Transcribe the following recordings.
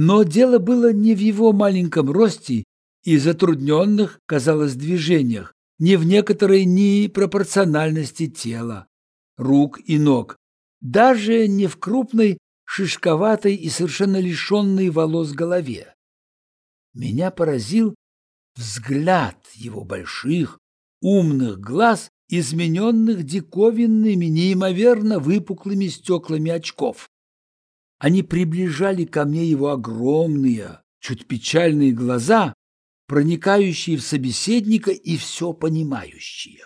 Но дело было не в его маленьком росте и затрудненных, казалось, движениях, не в некоторой непропорциональности тела, рук и ног, даже не в крупной, шишковатой и совершенно лишенной волос голове. Меня поразил взгляд его больших, умных глаз, измененных диковинными, неимоверно выпуклыми стеклами очков. Они приближали ко мне его огромные, чуть печальные глаза, проникающие в собеседника и все понимающие.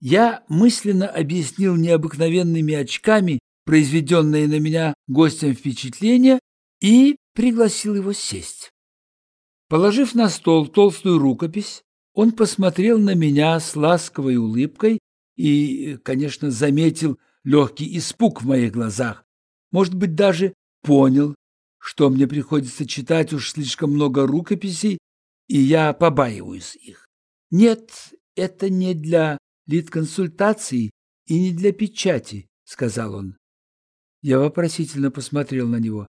Я мысленно объяснил необыкновенными очками произведенное на меня гостем впечатление и пригласил его сесть. Положив на стол толстую рукопись, он посмотрел на меня с ласковой улыбкой и, конечно, заметил легкий испуг в моих глазах. Может быть, даже понял, что мне приходится читать уж слишком много рукописей, и я побаиваюсь их. Нет, это не для лид-консультаций и не для печати, сказал он. Я вопросительно посмотрел на него.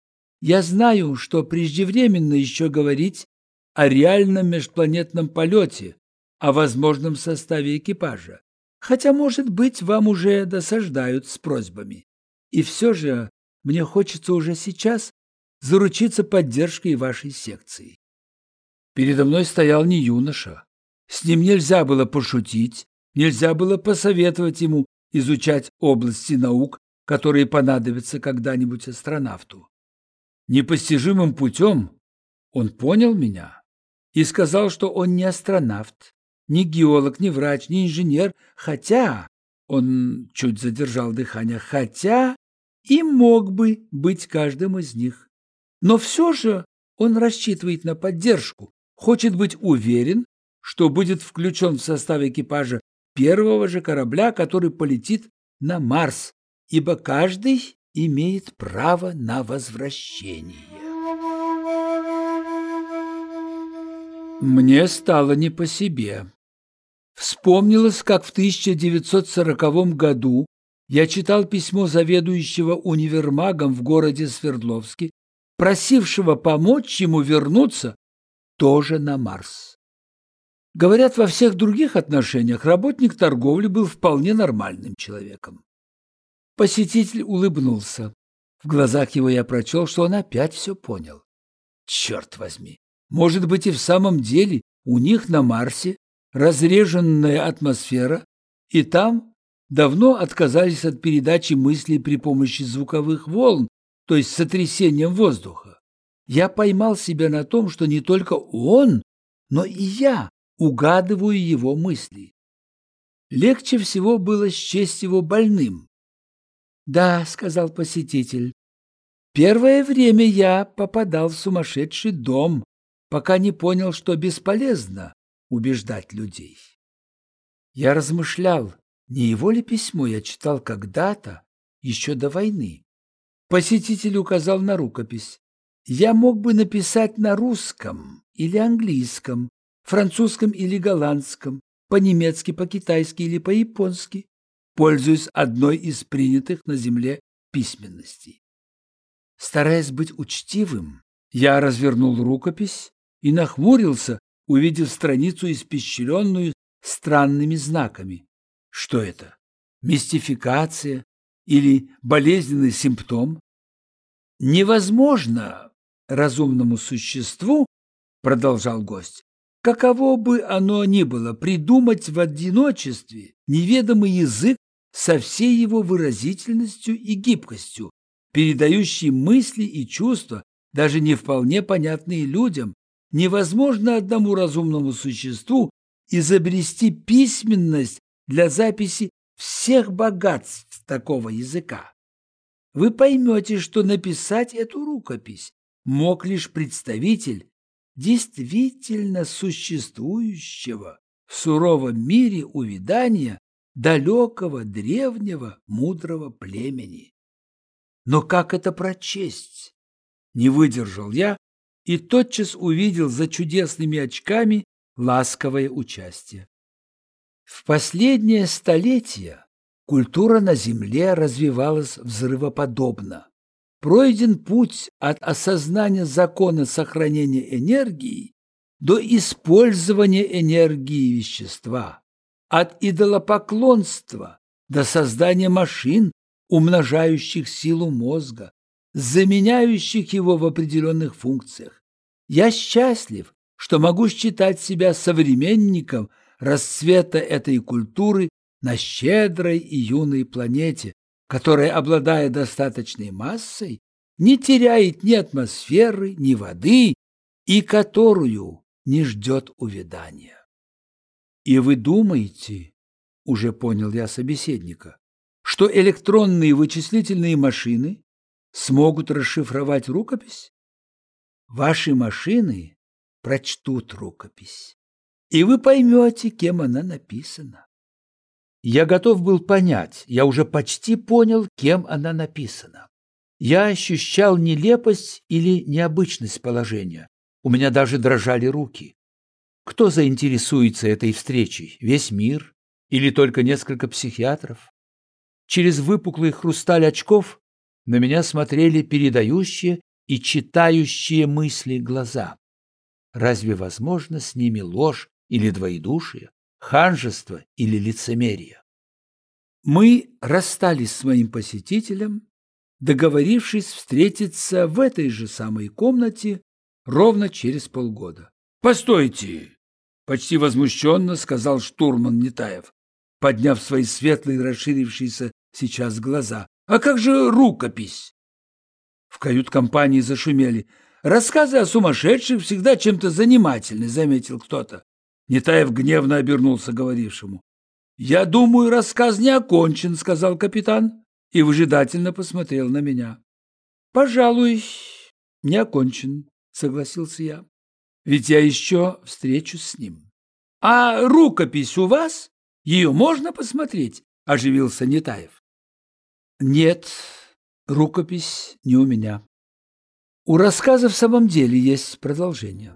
Я знаю, что преждевременно еще говорить о реальном межпланетном полете, о возможном составе экипажа. Хотя, может быть, вам уже досаждают с просьбами. И все же мне хочется уже сейчас заручиться поддержкой вашей секции. Передо мной стоял не юноша. С ним нельзя было пошутить, нельзя было посоветовать ему изучать области наук, которые понадобятся когда-нибудь астронавту. Непостижимым путем он понял меня и сказал, что он не астронавт, не геолог, не врач, не инженер, хотя, он чуть задержал дыхание, хотя и мог бы быть каждым из них. Но все же он рассчитывает на поддержку, хочет быть уверен, что будет включен в состав экипажа первого же корабля, который полетит на Марс, ибо каждый имеет право на возвращение. Мне стало не по себе. Вспомнилось, как в 1940 году я читал письмо заведующего универмагом в городе Свердловске, просившего помочь ему вернуться тоже на Марс. Говорят, во всех других отношениях работник торговли был вполне нормальным человеком. Посетитель улыбнулся. В глазах его я прочел, что он опять все понял. Черт возьми! Может быть, и в самом деле у них на Марсе разреженная атмосфера, и там давно отказались от передачи мыслей при помощи звуковых волн, то есть сотрясением воздуха. Я поймал себя на том, что не только он, но и я угадываю его мысли. Легче всего было счесть его больным. «Да», — сказал посетитель, — «первое время я попадал в сумасшедший дом, пока не понял, что бесполезно убеждать людей. Я размышлял, не его ли письмо я читал когда-то, еще до войны. Посетитель указал на рукопись. Я мог бы написать на русском или английском, французском или голландском, по-немецки, по-китайски или по-японски, пользуясь одной из принятых на земле письменностей. Стараясь быть учтивым, я развернул рукопись и нахмурился, увидев страницу, испещренную странными знаками. Что это? Мистификация или болезненный симптом? Невозможно разумному существу, продолжал гость, каково бы оно ни было, придумать в одиночестве неведомый язык со всей его выразительностью и гибкостью, передающий мысли и чувства, даже не вполне понятные людям, невозможно одному разумному существу изобрести письменность для записи всех богатств такого языка. Вы поймете, что написать эту рукопись мог лишь представитель действительно существующего в суровом мире увядания далекого, древнего, мудрого племени. Но как это прочесть? Не выдержал я и тотчас увидел за чудесными очками ласковое участие. В последнее столетие культура на Земле развивалась взрывоподобно. пройден путь от осознания закона сохранения энергии до использования энергии вещества, от идолопоклонства до создания машин, умножающих силу мозга, заменяющих его в определенных функциях. Я счастлив, что могу считать себя современником расцвета этой культуры на щедрой и юной планете, которая, обладая достаточной массой, не теряет ни атмосферы, ни воды, и которую не ждет увядания. И вы думаете, уже понял я собеседника, что электронные вычислительные машины смогут расшифровать рукопись? Ваши машины прочтут рукопись, и вы поймете, кем она написана. Я готов был понять, я уже почти понял, кем она написана. Я ощущал нелепость или необычность положения. У меня даже дрожали руки. Кто заинтересуется этой встречей? Весь мир? Или только несколько психиатров? Через выпуклый хрусталь очков на меня смотрели передающие и читающие мысли глаза. Разве возможно с ними ложь или двоедушие, ханжество или лицемерие? Мы расстались с моим посетителем, договорившись встретиться в этой же самой комнате ровно через полгода. «Постойте!» — почти возмущенно сказал штурман Нетаев, подняв свои светлые, расширившиеся сейчас глаза. «А как же рукопись?» В кают-компании зашумели. «Рассказы о сумасшедших всегда чем-то занимательны», — заметил кто-то. Нетаев гневно обернулся говорившему. «Я думаю, рассказ не окончен», — сказал капитан и выжидательно посмотрел на меня. «Пожалуй, не окончен», — согласился я. «Ведь я еще встречусь с ним». «А рукопись у вас? Ее можно посмотреть?» — оживился Нетаев. «Нет, рукопись не у меня. У рассказа в самом деле есть продолжение».